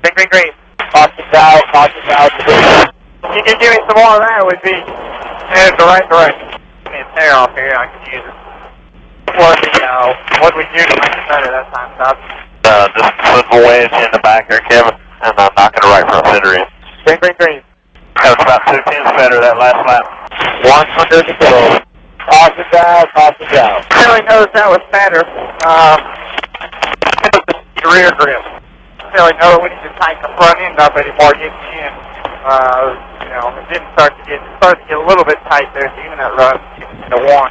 Green, green, green. Caution's out, caution's out. If you can give me some more of that, would be headed the right direction. Give me a tear off here, I can use it. What the, uh, what we do to make it better that time, Todd? Uh, just put a wedge in the back there, Kevin, and uh, knocking the right front fender in. Green, green, green. That was about two tenths better that last lap. 100 to go. Caution's out, caution's out. I really noticed that was better. Uh, it was the rear grip. I really know we need to tighten the front end up anymore getting in. Uh, you know, it didn't start to get, it started to get a little bit tight there, so even that run into one.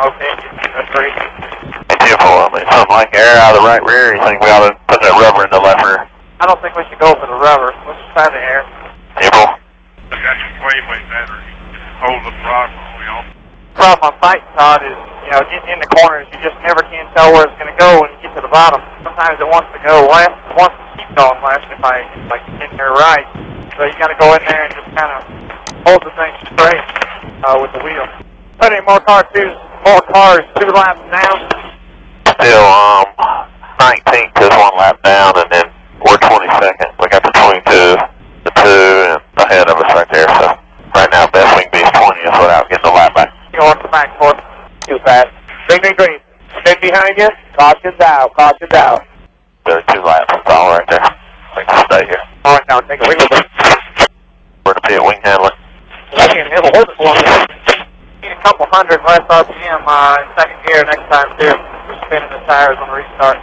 Okay, that's great. Hey, Tiffle, I mean, something like air out of the right rear, you think we ought to put that rubber in the left rear? I don't think we should go for the rubber. Let's just try the air. Tiffle? I got your way, way better. Hold the throttle, you know. problem I'm fighting, Todd, is, you know, getting in the corners, you just never can tell where it's going to go when you get to the bottom. Sometimes it wants to go left, it wants to keep going left if I, if I get there right. So you got to go in there and just kind of hold the thing straight uh, with the wheel. Any more cars, two, more cars, two laps down. Still, um, 19th is one lap down, and then we're 22nd. We got the 22, the 2, and ahead of us right there, so right now best we can be is 20th without getting the lap back. Going back for behind you. Caution's out, caution's out. Barely two laps, that's all right there. We can stay here. All right, now take a wiggle break. We're the pit wing handler. I can't hold it for me. Need a couple hundred less RPM uh, in second gear next time too. We're spinning the tires on the restart.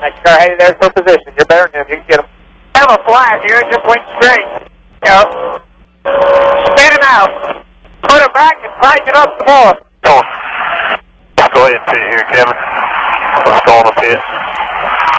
Next car headed there for position. You're better than him. You can get him. Have a flat here. Just went straight. Go. Spin him out. Put it back and tighten it up some more. Go ahead and pit here, Kevin. Let's go on the pit.